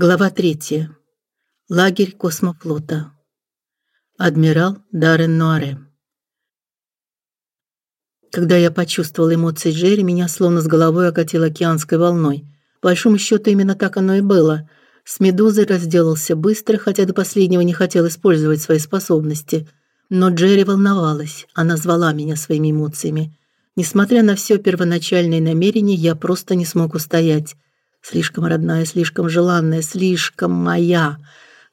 Глава третья. Лагерь космофлота. Адмирал Даррен Нуаре. Когда я почувствовал эмоции Джерри, меня словно с головой окатило океанской волной. По большому счету именно так оно и было. С Медузой разделался быстро, хотя до последнего не хотел использовать свои способности. Но Джерри волновалась, она звала меня своими эмоциями. Несмотря на все первоначальные намерения, я просто не смог устоять. Слишком родная, слишком желанная, слишком моя.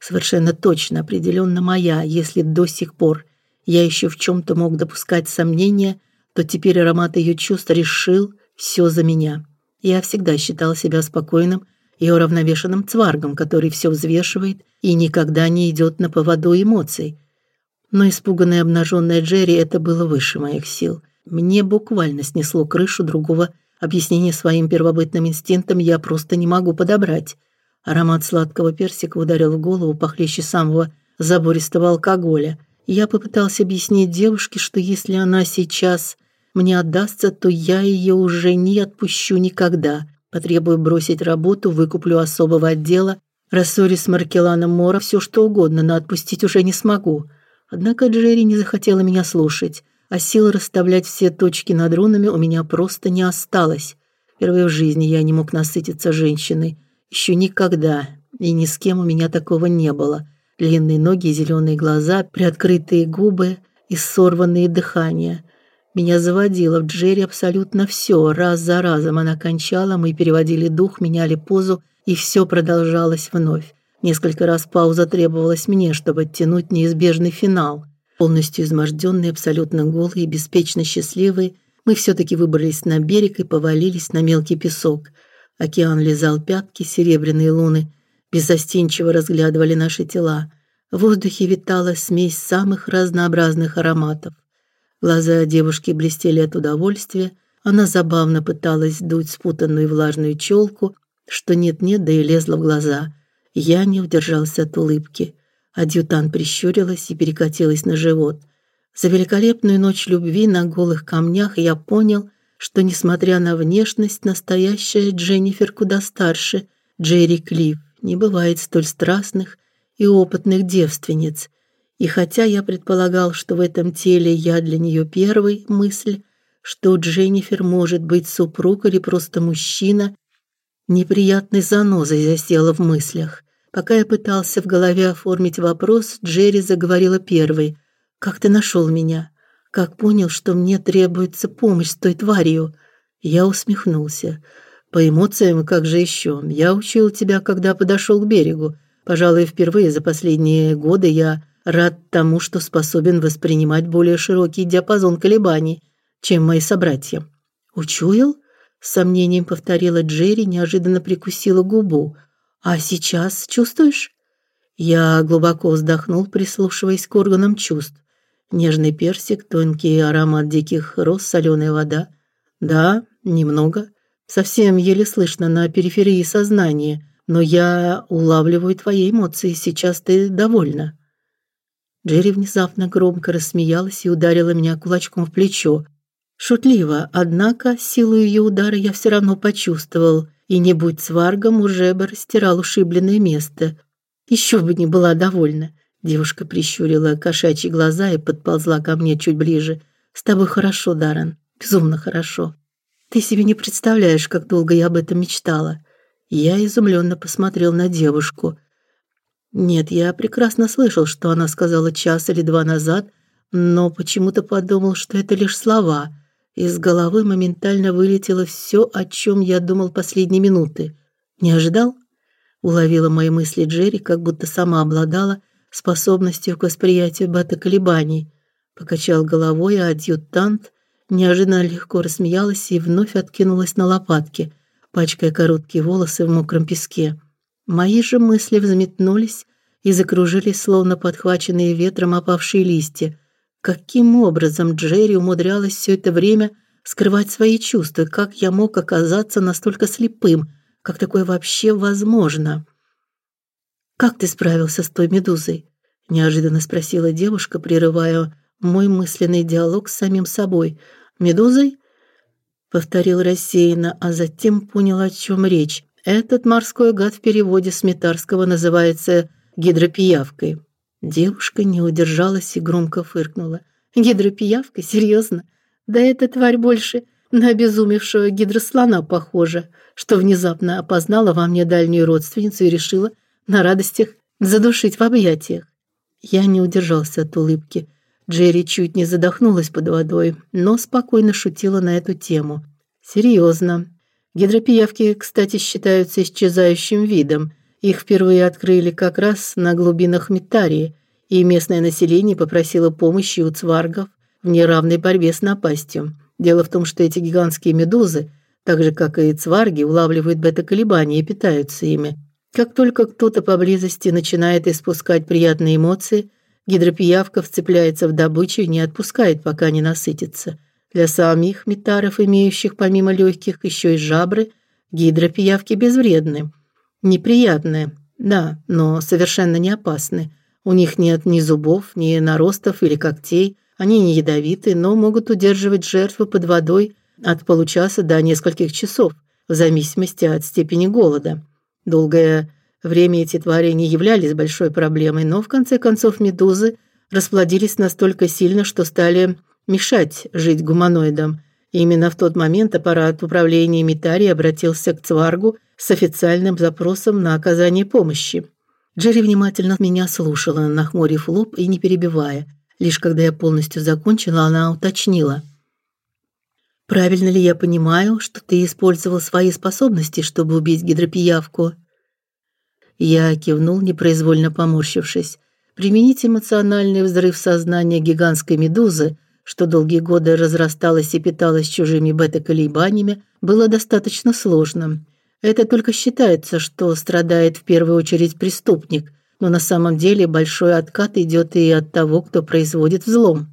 Совершенно точно, определенно моя. Если до сих пор я еще в чем то мог допускать сомнения, то теперь аромат ее чувств решил все за меня. Я всегда считал себя спокойным и уравновешенным цваргом, который все взвешивает и никогда не идет на поводу эмоций. Но испуганная обнаженная Джерри это было выше моих сил. Мне буквально снесло крышу другого Объяснение своим первобытным инстинктам я просто не могу подобрать. Аромат сладкого персика ударил в голову похлеще самого забористого алкоголя. Я попытался объяснить девушке, что если она сейчас мне отдастся, то я ее уже не отпущу никогда. Потребую бросить работу, выкуплю особого отдела, рассорюсь с Маркеланом Мора, все что угодно, но отпустить уже не смогу. Однако Джерри не захотела меня слушать а сил расставлять все точки над рунами у меня просто не осталось. Впервые в жизни я не мог насытиться женщиной. Еще никогда и ни с кем у меня такого не было. Длинные ноги, зеленые глаза, приоткрытые губы и сорванные дыхания. Меня заводило в Джерри абсолютно все. Раз за разом она кончала, мы переводили дух, меняли позу, и все продолжалось вновь. Несколько раз пауза требовалась мне, чтобы оттянуть неизбежный финал. Полностью изможденные, абсолютно голые и беспечно счастливые, мы все таки выбрались на берег и повалились на мелкий песок. Океан лизал пятки, серебряные луны беззастенчиво разглядывали наши тела. В воздухе витала смесь самых разнообразных ароматов. Глаза девушки блестели от удовольствия, она забавно пыталась дуть спутанную влажную челку, что нет-нет, да и лезла в глаза. Я не удержался от улыбки. Адъютант прищурилась и перекатилась на живот. За великолепную ночь любви на голых камнях я понял, что несмотря на внешность, настоящая Дженнифер куда старше Джерри Клифф. Не бывает столь страстных и опытных девственниц. И хотя я предполагал, что в этом теле я для нее первый, мысль, что Дженнифер может быть супруг или просто мужчина, неприятной занозой засела в мыслях. Пока я пытался в голове оформить вопрос, Джерри заговорила первой. Как ты нашел меня? Как понял, что мне требуется помощь с той тварью? Я усмехнулся. По эмоциям, как же еще? Я учил тебя, когда подошел к берегу. Пожалуй, впервые за последние годы я рад тому, что способен воспринимать более широкий диапазон колебаний, чем мои собратья. Учуял? С сомнением повторила Джерри, неожиданно прикусила губу. А сейчас чувствуешь? Я глубоко вздохнул, прислушиваясь к органам чувств. Нежный персик, тонкий аромат диких роз, соленая вода. Да, немного. Совсем еле слышно на периферии сознания, но я улавливаю твои эмоции. Сейчас ты довольна. Джерри внезапно громко рассмеялась и ударила меня кулачком в плечо. Шутливо, однако силу ее удара я все равно почувствовал и не будь сваргом, уже бы растирал ушибленное место. Еще бы не была довольна. Девушка прищурила кошачьи глаза и подползла ко мне чуть ближе. С тобой хорошо, Даррен, безумно хорошо. Ты себе не представляешь, как долго я об этом мечтала. Я изумленно посмотрел на девушку. Нет, я прекрасно слышал, что она сказала час или два назад, но почему-то подумал, что это лишь слова. Из головы моментально вылетело все, о чем я думал последние минуты. Не ожидал? Уловила мои мысли Джерри, как будто сама обладала способностью к восприятию бета-колебаний. Покачал головой, а адъютант неожиданно легко рассмеялась и вновь откинулась на лопатки, пачкая короткие волосы в мокром песке. Мои же мысли взметнулись и закружились, словно подхваченные ветром опавшие листья. Каким образом Джерри умудрялась все это время скрывать свои чувства? Как я мог оказаться настолько слепым? Как такое вообще возможно? Как ты справился с той медузой? неожиданно спросила девушка, прерывая мой мысленный диалог с самим собой. Медузой? повторил рассеянно, а затем понял, о чем речь. Этот морской гад в переводе с метарского называется гидропиявкой. Девушка не удержалась и громко фыркнула. Гидропиявка, серьезно? Да эта тварь больше на обезумевшего гидрослона похожа, что внезапно опознала во мне дальнюю родственницу и решила на радостях задушить в объятиях. Я не удержался от улыбки. Джерри чуть не задохнулась под водой, но спокойно шутила на эту тему. Серьезно. Гидропиявки, кстати, считаются исчезающим видом. Их впервые открыли как раз на глубинах Митарии, и местное население попросило помощи у цваргов в неравной борьбе с напастью. Дело в том, что эти гигантские медузы, так же как и цварги, улавливают бета-колебания и питаются ими. Как только кто-то поблизости начинает испускать приятные эмоции, гидропиявка вцепляется в добычу и не отпускает, пока не насытится. Для самих метаров, имеющих помимо легких еще и жабры, гидропиявки безвредны. Неприятны, да, но совершенно не опасны. У них нет ни зубов, ни наростов или когтей. Они не ядовиты, но могут удерживать жертву под водой от получаса до нескольких часов, в зависимости от степени голода. Долгое время эти твари не являлись большой проблемой, но в конце концов медузы расплодились настолько сильно, что стали мешать жить гуманоидам. Именно в тот момент аппарат управления Митари обратился к Цваргу с официальным запросом на оказание помощи. Джерри внимательно меня слушала, нахмурив лоб и не перебивая. Лишь когда я полностью закончила, она уточнила: Правильно ли я понимаю, что ты использовал свои способности, чтобы убить гидропиявку? Я кивнул, непроизвольно поморщившись. Применить эмоциональный взрыв сознания гигантской медузы, что долгие годы разрасталась и питалась чужими бета-колебаниями, было достаточно сложным. Это только считается, что страдает в первую очередь преступник, но на самом деле большой откат идет и от того, кто производит взлом.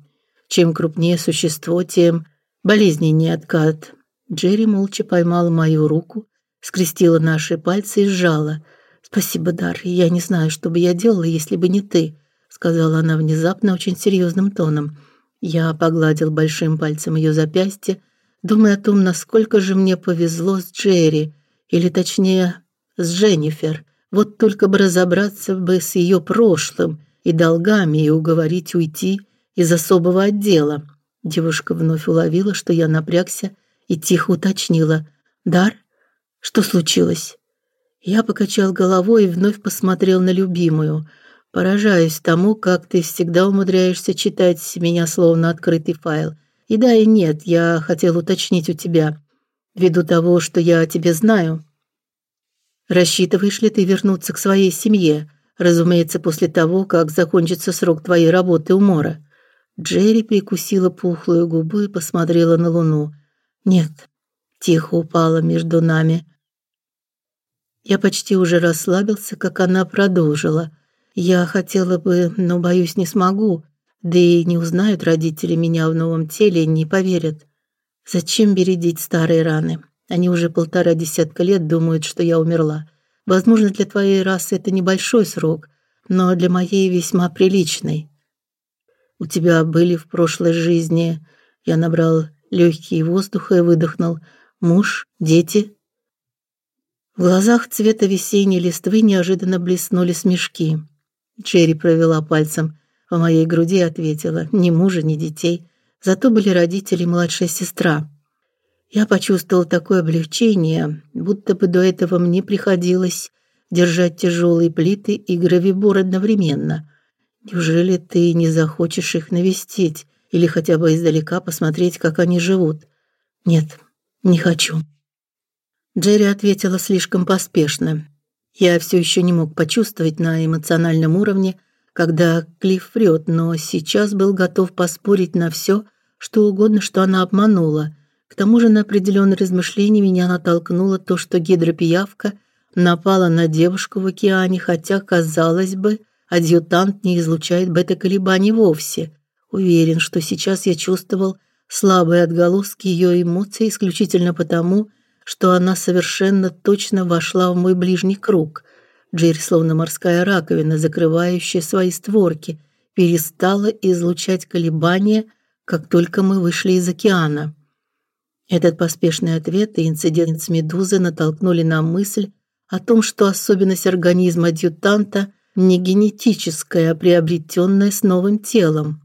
Чем крупнее существо, тем болезненнее откат. Джерри молча поймала мою руку, скрестила наши пальцы и сжала. Спасибо, Дар. Я не знаю, что бы я делала, если бы не ты, сказала она внезапно очень серьезным тоном. Я погладил большим пальцем ее запястье, думая о том, насколько же мне повезло с Джерри, или точнее, с Дженнифер. Вот только бы разобраться бы с ее прошлым и долгами и уговорить уйти из особого отдела. Девушка вновь уловила, что я напрягся, и тихо уточнила: "Дар, что случилось?" Я покачал головой и вновь посмотрел на любимую, поражаясь тому, как ты всегда умудряешься читать меня словно открытый файл. И да, и нет, я хотел уточнить у тебя, ввиду того, что я о тебе знаю. Рассчитываешь ли ты вернуться к своей семье, разумеется, после того, как закончится срок твоей работы у Мора? Джерри прикусила пухлую губу и посмотрела на луну. Нет, тихо упала между нами. Я почти уже расслабился, как она продолжила. Я хотела бы, но боюсь, не смогу. Да и не узнают родители меня в новом теле, не поверят. Зачем бередить старые раны? Они уже полтора десятка лет думают, что я умерла. Возможно, для твоей расы это небольшой срок, но для моей весьма приличный. У тебя были в прошлой жизни, я набрал легкий воздуха и выдохнул. Муж, дети? В глазах цвета весенней листвы неожиданно блеснули смешки. Черри провела пальцем по моей груди и ответила: "Ни мужа, ни детей, зато были родители и младшая сестра". Я почувствовал такое облегчение, будто бы до этого мне приходилось держать тяжелые плиты и гравибур одновременно. Неужели ты не захочешь их навестить или хотя бы издалека посмотреть, как они живут? Нет, не хочу. Джерри ответила слишком поспешно. Я все еще не мог почувствовать на эмоциональном уровне, когда Клифф врет, но сейчас был готов поспорить на все, что угодно, что она обманула. К тому же на определенные размышления меня натолкнуло то, что гидропиявка напала на девушку в океане, хотя, казалось бы, адъютант не излучает бета-колебаний вовсе. Уверен, что сейчас я чувствовал слабые отголоски ее эмоций исключительно потому, что она совершенно точно вошла в мой ближний круг. Джерри, словно морская раковина, закрывающая свои створки, перестала излучать колебания, как только мы вышли из океана. Этот поспешный ответ и инцидент с медузой натолкнули на мысль о том, что особенность организма адъютанта не генетическая, а приобретенная с новым телом.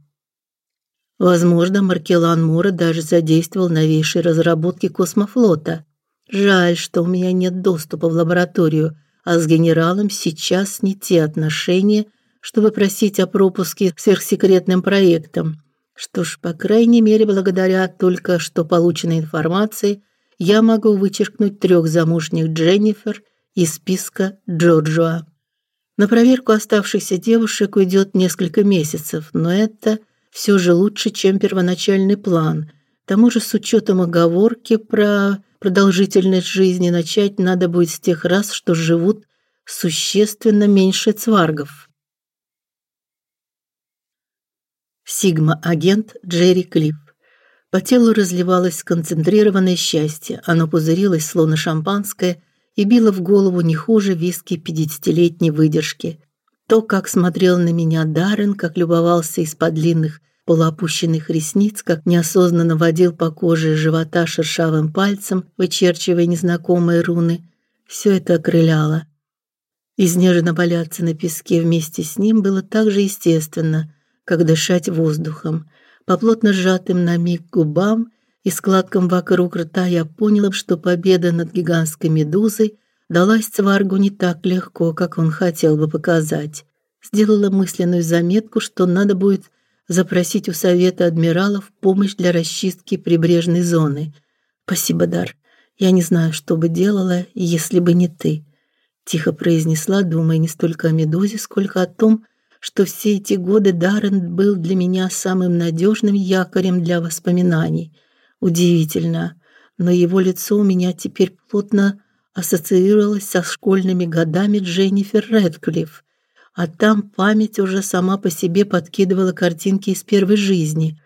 Возможно, Маркелан Мура даже задействовал новейшие разработки космофлота. Жаль, что у меня нет доступа в лабораторию, а с генералом сейчас не те отношения, чтобы просить о пропуске сверхсекретным проектам. Что ж, по крайней мере, благодаря только что полученной информации, я могу вычеркнуть трех замужних Дженнифер из списка Джорджуа. На проверку оставшихся девушек уйдет несколько месяцев, но это все же лучше, чем первоначальный план. К тому же с учетом оговорки про продолжительность жизни начать надо будет с тех раз, что живут существенно меньше цваргов. Сигма-агент Джерри Клифф. По телу разливалось концентрированное счастье. Оно пузырилось, словно шампанское, и било в голову не хуже виски пятидесятилетней выдержки. То, как смотрел на меня Даррен, как любовался из-под длинных полуопущенных ресниц, как неосознанно водил по коже живота шершавым пальцем, вычерчивая незнакомые руны, все это окрыляло. Изнеженно валяться на песке вместе с ним было так же естественно, как дышать воздухом. По плотно сжатым на миг губам и складкам вокруг рта я поняла, что победа над гигантской медузой далась Цваргу не так легко, как он хотел бы показать. Сделала мысленную заметку, что надо будет запросить у совета адмиралов помощь для расчистки прибрежной зоны. Спасибо, Дар. Я не знаю, что бы делала, если бы не ты, тихо произнесла, думая не столько о медузе, сколько о том, что все эти годы Даррен был для меня самым надежным якорем для воспоминаний. Удивительно, но его лицо у меня теперь плотно ассоциировалось со школьными годами Дженнифер Рэдклифф, а там память уже сама по себе подкидывала картинки из первой жизни.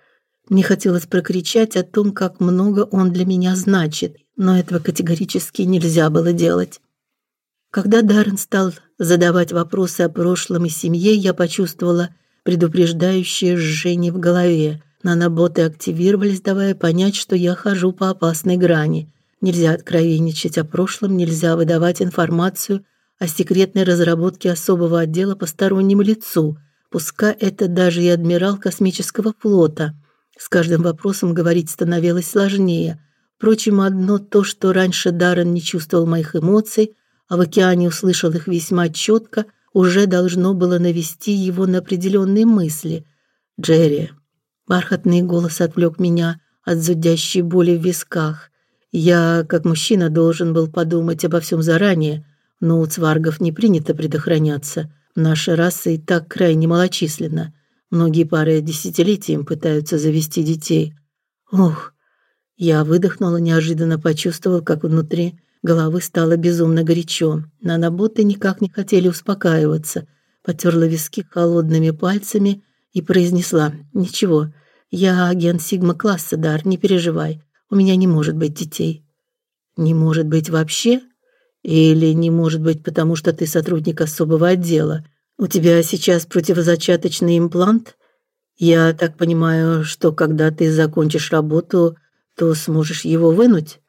Мне хотелось прокричать о том, как много он для меня значит, но этого категорически нельзя было делать. Когда Даррен стал задавать вопросы о прошлом и семье, я почувствовала предупреждающее жжение в голове. Наноботы активировались, давая понять, что я хожу по опасной грани. Нельзя откровенничать о прошлом, нельзя выдавать информацию о секретной разработке особого отдела постороннему лицу, пускай это даже и адмирал космического флота. С каждым вопросом говорить становилось сложнее. Впрочем, одно то, что раньше Даррен не чувствовал моих эмоций, а в океане услышал их весьма четко, уже должно было навести его на определенные мысли. Джерри. Бархатный голос отвлек меня от зудящей боли в висках. Я, как мужчина, должен был подумать обо всем заранее, но у цваргов не принято предохраняться. Наша раса и так крайне малочисленна. Многие пары десятилетиями пытаются завести детей. Ох, я выдохнула, неожиданно почувствовав, как внутри головы стало безумно горячо. Наноботы никак не хотели успокаиваться. Потерла виски холодными пальцами и произнесла: "Ничего, я агент Сигма-класса, Дар, не переживай. У меня не может быть детей". "Не может быть вообще?" Или не может быть, потому что ты сотрудник особого отдела. У тебя сейчас противозачаточный имплант? Я так понимаю, что когда ты закончишь работу, то сможешь его вынуть?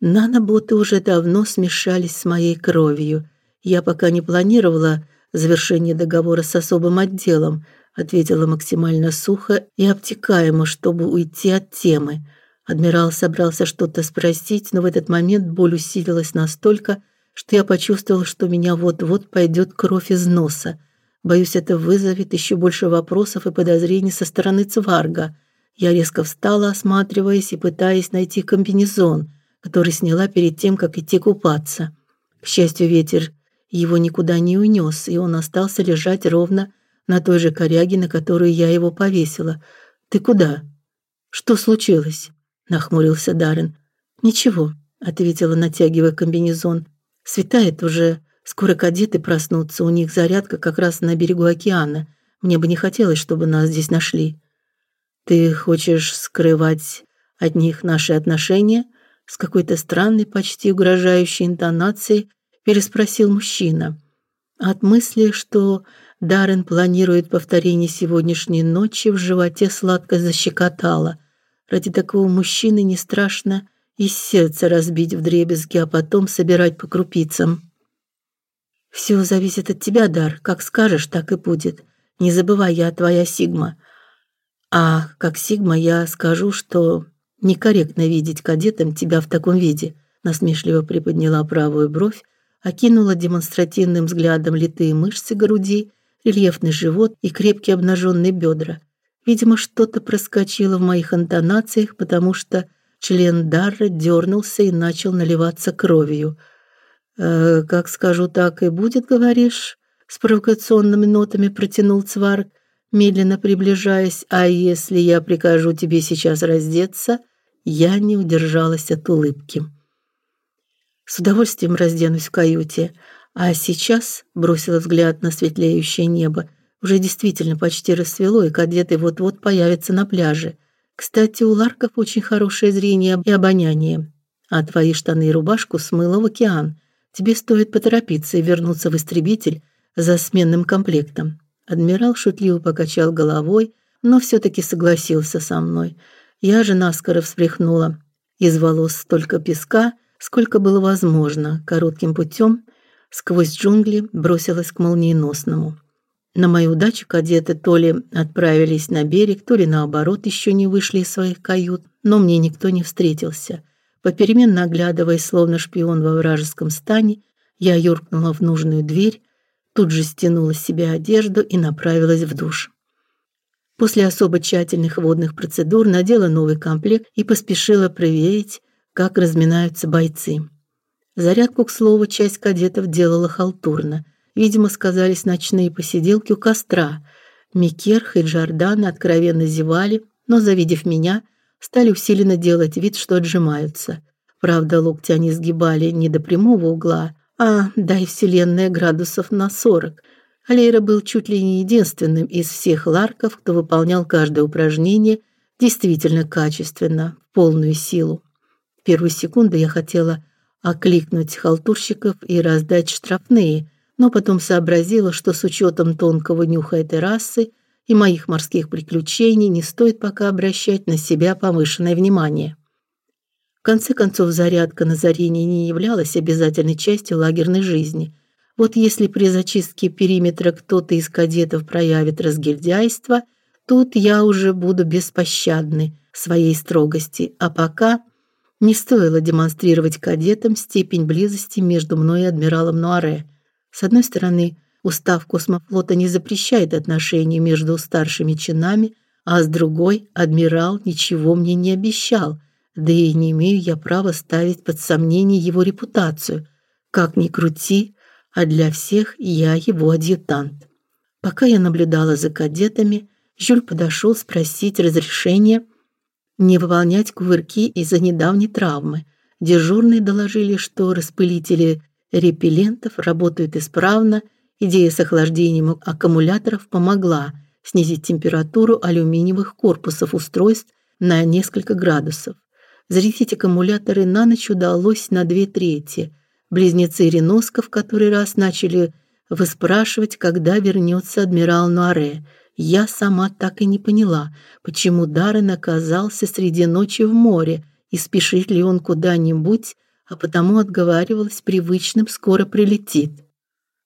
Наноботы уже давно смешались с моей кровью. Я пока не планировала завершение договора с особым отделом, ответила максимально сухо и обтекаемо, чтобы уйти от темы. Адмирал собрался что-то спросить, но в этот момент боль усилилась настолько, что я почувствовал, что меня вот-вот пойдет кровь из носа. Боюсь, это вызовет еще больше вопросов и подозрений со стороны Цварга. Я резко встала, осматриваясь и пытаясь найти комбинезон, который сняла перед тем, как идти купаться. К счастью, ветер его никуда не унес, и он остался лежать ровно на той же коряге, на которую я его повесила. Ты куда? Что случилось? Нахмурился Даррен. Ничего, ответила, натягивая комбинезон. Светает уже, скоро кадеты проснутся, у них зарядка как раз на берегу океана. Мне бы не хотелось, чтобы нас здесь нашли. Ты хочешь скрывать от них наши отношения? С какой-то странной, почти угрожающей интонацией переспросил мужчина. От мысли, что Даррен планирует повторение сегодняшней ночи, в животе сладко защекотало. Ради такого мужчины не страшно и сердце разбить вдребезги, а потом собирать по крупицам. Все зависит от тебя, Дар. Как скажешь, так и будет. Не забывай, я твоя Сигма. А как Сигма я скажу, что некорректно видеть кадетом тебя в таком виде. Насмешливо приподняла правую бровь, окинула демонстративным взглядом литые мышцы груди, рельефный живот и крепкие обнаженные бедра. Видимо, что-то проскочило в моих интонациях, потому что член Дарра дернулся и начал наливаться кровью. «Э, «Как скажу, так и будет, говоришь?» С провокационными нотами протянул Цварк, медленно приближаясь. «А если я прикажу тебе сейчас раздеться?» Я не удержалась от улыбки. С удовольствием разденусь в каюте, а сейчас бросила взгляд на светлеющее небо. Уже действительно почти рассвело, и кадеты вот-вот появятся на пляже. Кстати, у ларков очень хорошее зрение и обоняние. А твои штаны и рубашку смыло в океан. Тебе стоит поторопиться и вернуться в истребитель за сменным комплектом. Адмирал шутливо покачал головой, но все таки согласился со мной. Я же наскоро встряхнула из волос столько песка, сколько было возможно, коротким путем сквозь джунгли бросилась к молниеносному. На мою удачу кадеты то ли отправились на берег, то ли наоборот еще не вышли из своих кают, но мне никто не встретился. Попеременно оглядываясь, словно шпион во вражеском стане, я юркнула в нужную дверь, тут же стянула с себя одежду и направилась в душ. После особо тщательных водных процедур надела новый комплект и поспешила проверить, как разминаются бойцы. Зарядку, к слову, часть кадетов делала халтурно – Видимо, сказались ночные посиделки у костра. Микерх и Джордан откровенно зевали, но, завидев меня, стали усиленно делать вид, что отжимаются. Правда, локти они сгибали не до прямого угла, а дай вселенная градусов на сорок. Алейра был чуть ли не единственным из всех ларков, кто выполнял каждое упражнение действительно качественно, в полную силу. В первую секунду я хотела окликнуть халтурщиков и раздать штрафные, но потом сообразила, что с учетом тонкого нюха этой расы и моих морских приключений не стоит пока обращать на себя повышенное внимание. В конце концов, зарядка на Зарине не являлась обязательной частью лагерной жизни. Вот если при зачистке периметра кто-то из кадетов проявит разгильдяйство, тут я уже буду беспощадной в своей строгости, а пока не стоило демонстрировать кадетам степень близости между мной и адмиралом Нуаре – с одной стороны, устав космофлота не запрещает отношения между старшими чинами, а с другой, адмирал ничего мне не обещал, да и не имею я права ставить под сомнение его репутацию. Как ни крути, а для всех я его адъютант. Пока я наблюдала за кадетами, Жюль подошел спросить разрешения не выполнять кувырки из-за недавней травмы. Дежурные доложили, что распылители репеллентов работают исправно, идея с охлаждением аккумуляторов помогла снизить температуру алюминиевых корпусов устройств на несколько градусов. Зарядить аккумуляторы на ночь удалось на две трети. Близнецы Реноска в который раз начали выспрашивать, когда вернется адмирал Нуаре. Я сама так и не поняла, почему Даррен оказался среди ночи в море и спешит ли он куда-нибудь а потому отговаривалась привычным «скоро прилетит».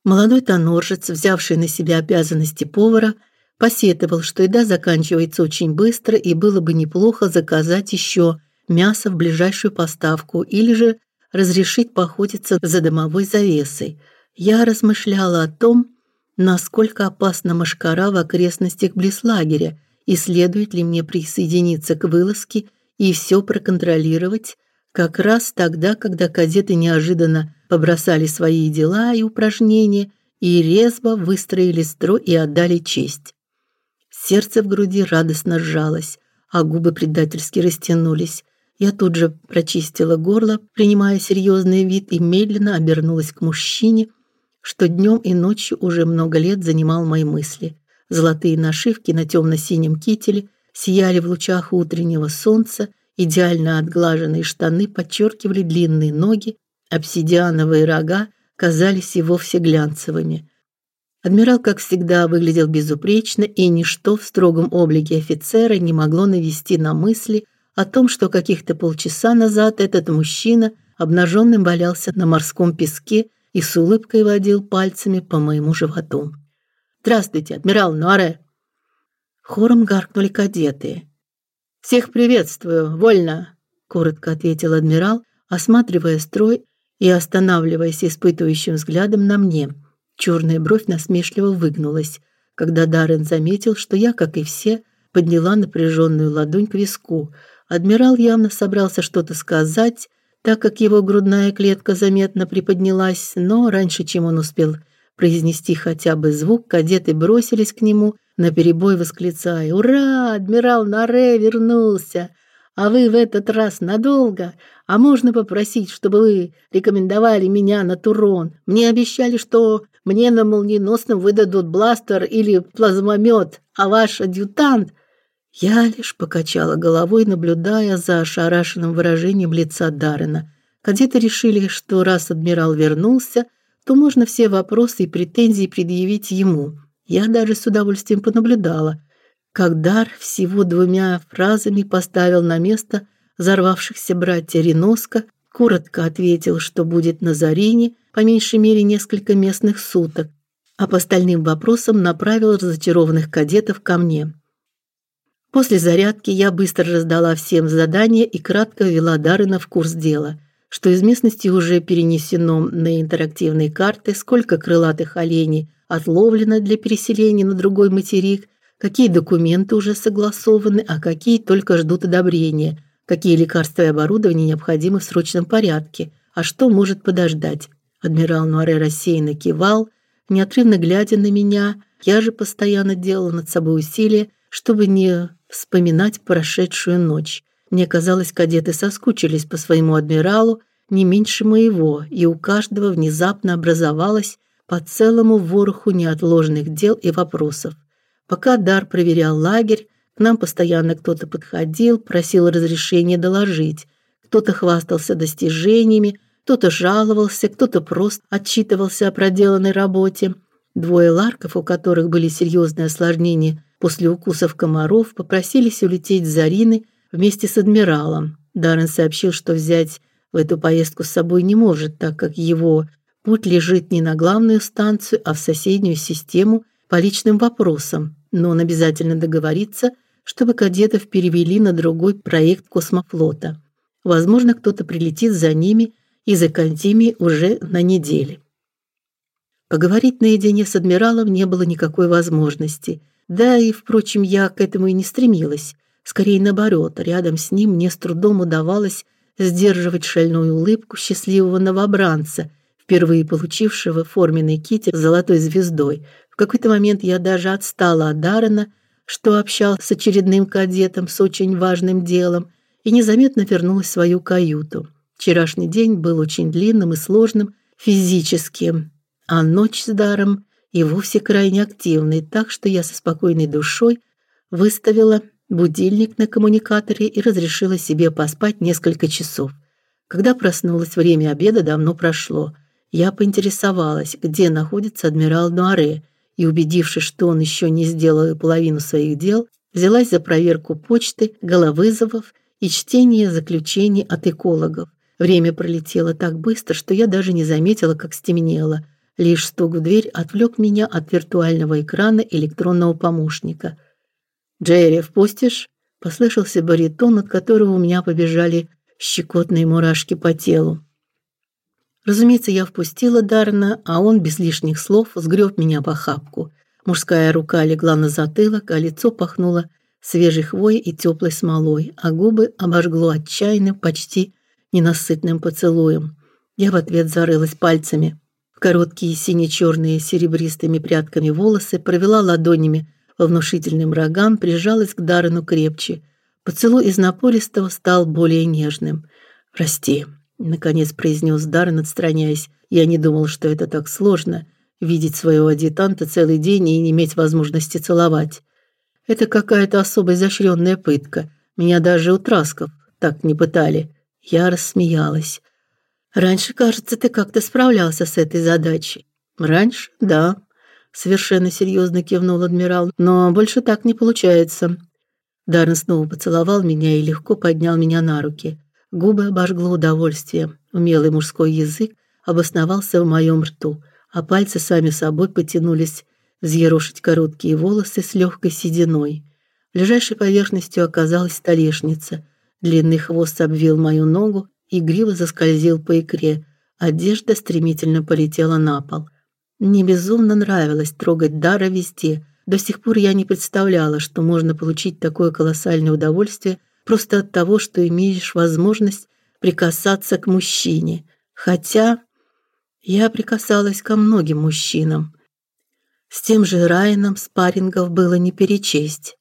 Молодой тоноржец, взявший на себя обязанности повара, посетовал, что еда заканчивается очень быстро и было бы неплохо заказать еще мясо в ближайшую поставку или же разрешить поохотиться за домовой завесой. Я размышляла о том, насколько опасна мошкара в окрестностях близ лагеря и следует ли мне присоединиться к вылазке и все проконтролировать, как раз тогда, когда кадеты неожиданно побросали свои дела и упражнения и резво выстроили строй и отдали честь. Сердце в груди радостно сжалось, а губы предательски растянулись. Я тут же прочистила горло, принимая серьезный вид и медленно обернулась к мужчине, что днем и ночью уже много лет занимал мои мысли. Золотые нашивки на темно синем кителе сияли в лучах утреннего солнца, Идеально отглаженные штаны подчеркивали длинные ноги, обсидиановые рога казались и вовсе глянцевыми. Адмирал, как всегда, выглядел безупречно, и ничто в строгом облике офицера не могло навести на мысли о том, что каких-то полчаса назад этот мужчина обнаженным валялся на морском песке и с улыбкой водил пальцами по моему животу. Здравствуйте, адмирал Нуаре. Хором гаркнули кадеты. Всех приветствую, вольно, коротко ответил адмирал, осматривая строй и останавливаясь испытующим взглядом на мне. Черная бровь насмешливо выгнулась, когда Даррен заметил, что я, как и все, подняла напряженную ладонь к виску. Адмирал явно собрался что-то сказать, так как его грудная клетка заметно приподнялась, но раньше, чем он успел произнести хотя бы звук, кадеты бросились к нему, наперебой восклицая: "Ура! Адмирал Наре вернулся! А вы в этот раз надолго? А можно попросить, чтобы вы рекомендовали меня на Турон? Мне обещали, что мне на молниеносном выдадут бластер или плазмомет, а ваш адъютант я лишь покачала головой, наблюдая за ошарашенным выражением лица Даррена. Кадеты решили, что раз адмирал вернулся, то можно все вопросы и претензии предъявить ему. Я даже с удовольствием понаблюдала, как Дар всего двумя фразами поставил на место взорвавшихся братья Реноска, коротко ответил, что будет на Зарине по меньшей мере несколько местных суток, а по остальным вопросам направил разочарованных кадетов ко мне. После зарядки я быстро раздала всем задания и кратко ввела Дарына в курс дела, что из местности уже перенесено на интерактивные карты, сколько крылатых оленей отловлено для переселения на другой материк, какие документы уже согласованы, а какие только ждут одобрения, какие лекарства и оборудование необходимы в срочном порядке, а что может подождать. Адмирал Нуаре рассеянно кивал, неотрывно глядя на меня. Я же постоянно делала над собой усилия, чтобы не вспоминать прошедшую ночь. Мне казалось, кадеты соскучились по своему адмиралу не меньше моего, и у каждого внезапно образовалось по целому вороху неотложных дел и вопросов. Пока Дар проверял лагерь, к нам постоянно кто-то подходил, просил разрешения доложить. Кто-то хвастался достижениями, кто-то жаловался, кто-то просто отчитывался о проделанной работе. Двое ларков, у которых были серьезные осложнения после укусов комаров попросились улететь с Зарины вместе с адмиралом. Даррен сообщил, что взять в эту поездку с собой не может, так как его путь лежит не на главную станцию, а в соседнюю систему по личным вопросам, но он обязательно договорится, чтобы кадетов перевели на другой проект космофлота. Возможно, кто-то прилетит за ними из Академии уже на неделе. Поговорить наедине с адмиралом не было никакой возможности – да и, впрочем, я к этому и не стремилась. Скорее наоборот, рядом с ним мне с трудом удавалось сдерживать шальную улыбку счастливого новобранца, впервые получившего форменный китель с золотой звездой. В какой-то момент я даже отстала от Даррена, что общался с очередным кадетом с очень важным делом, и незаметно вернулась в свою каюту. Вчерашний день был очень длинным и сложным физически, а ночь с Даром и вовсе крайне активный, так что я со спокойной душой выставила будильник на коммуникаторе и разрешила себе поспать несколько часов. Когда проснулась, время обеда давно прошло. Я поинтересовалась, где находится адмирал Нуаре, и убедившись, что он еще не сделал половину своих дел, взялась за проверку почты, головызовов и чтение заключений от экологов. Время пролетело так быстро, что я даже не заметила, как стемнело – Лишь стук в дверь отвлек меня от виртуального экрана электронного помощника. «Джерри, впустишь?» – послышался баритон, от которого у меня побежали щекотные мурашки по телу. Разумеется, я впустила Дарна, а он без лишних слов сгреб меня по хапку. Мужская рука легла на затылок, а лицо пахнуло свежей хвоей и теплой смолой, а губы обожгло отчаянным, почти ненасытным поцелуем. Я в ответ зарылась пальцами короткие сине-черные серебристыми прядками волосы, провела ладонями по внушительным рогам, прижалась к Дарину крепче. Поцелуй из напористого стал более нежным. «Прости», — наконец произнес Даррен, отстраняясь. «Я не думал, что это так сложно — видеть своего адъютанта целый день и не иметь возможности целовать. Это какая-то особо изощренная пытка. Меня даже у Трасков так не пытали». Я рассмеялась. Раньше, кажется, ты как-то справлялся с этой задачей. Раньше? Да. Совершенно серьезно кивнул адмирал. Но больше так не получается. Даррен снова поцеловал меня и легко поднял меня на руки. Губы обожгло удовольствие. Умелый мужской язык обосновался в моем рту, а пальцы сами собой потянулись взъерошить короткие волосы с легкой сединой. Ближайшей поверхностью оказалась столешница. Длинный хвост обвил мою ногу и гриво заскользил по икре. Одежда стремительно полетела на пол. Мне безумно нравилось трогать Дара везде. До сих пор я не представляла, что можно получить такое колоссальное удовольствие просто от того, что имеешь возможность прикасаться к мужчине. Хотя я прикасалась ко многим мужчинам. С тем же Райаном спаррингов было не перечесть.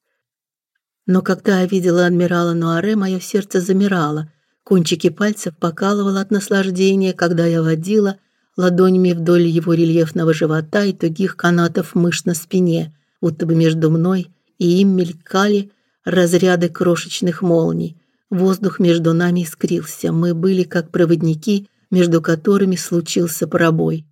Но когда я видела адмирала Нуаре, мое сердце замирало, кончики пальцев покалывало от наслаждения, когда я водила ладонями вдоль его рельефного живота и тугих канатов мышц на спине, будто бы между мной и им мелькали разряды крошечных молний. Воздух между нами искрился, мы были как проводники, между которыми случился пробой.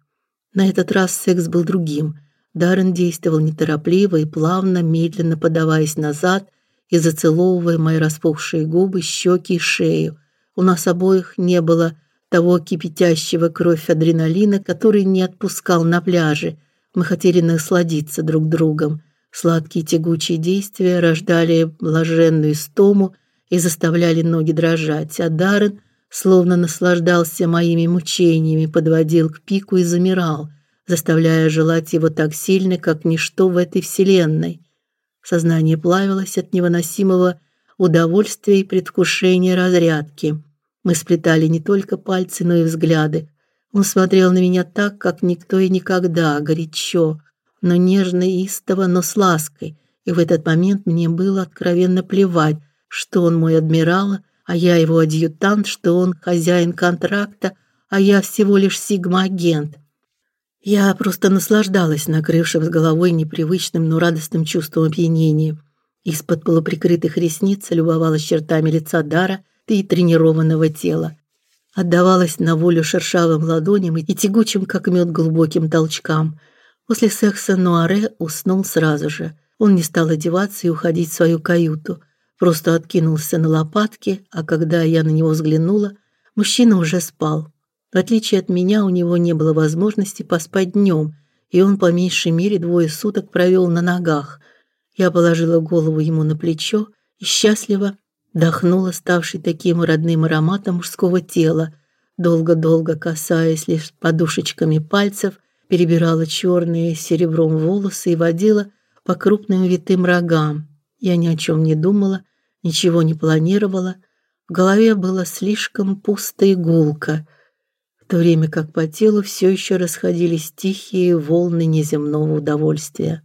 На этот раз секс был другим. Даррен действовал неторопливо и плавно, медленно подаваясь назад и зацеловывая мои распухшие губы, щеки и шею. У нас обоих не было того кипятящего кровь адреналина, который не отпускал на пляже. Мы хотели насладиться друг другом. Сладкие тягучие действия рождали блаженную стому и заставляли ноги дрожать, а Даррен словно наслаждался моими мучениями, подводил к пику и замирал, заставляя желать его так сильно, как ничто в этой вселенной. Сознание плавилось от невыносимого удовольствия и предвкушения разрядки. Мы сплетали не только пальцы, но и взгляды. Он смотрел на меня так, как никто и никогда, горячо, но нежно и истово, но с лаской. И в этот момент мне было откровенно плевать, что он мой адмирал, а я его адъютант, что он хозяин контракта, а я всего лишь сигма-агент. Я просто наслаждалась накрывшим с головой непривычным, но радостным чувством опьянения. Из-под полуприкрытых ресниц любовалась чертами лица Дара и тренированного тела. Отдавалась на волю шершавым ладоням и тягучим, как мед, глубоким толчкам. После секса Нуаре уснул сразу же. Он не стал одеваться и уходить в свою каюту – просто откинулся на лопатки, а когда я на него взглянула, мужчина уже спал. В отличие от меня, у него не было возможности поспать днем, и он по меньшей мере двое суток провел на ногах. Я положила голову ему на плечо и счастливо вдохнула ставший таким родным ароматом мужского тела, долго-долго касаясь лишь подушечками пальцев, перебирала черные серебром волосы и водила по крупным витым рогам. Я ни о чем не думала, ничего не планировала. В голове было слишком пусто и гулко, в то время как по телу все еще расходились тихие волны неземного удовольствия.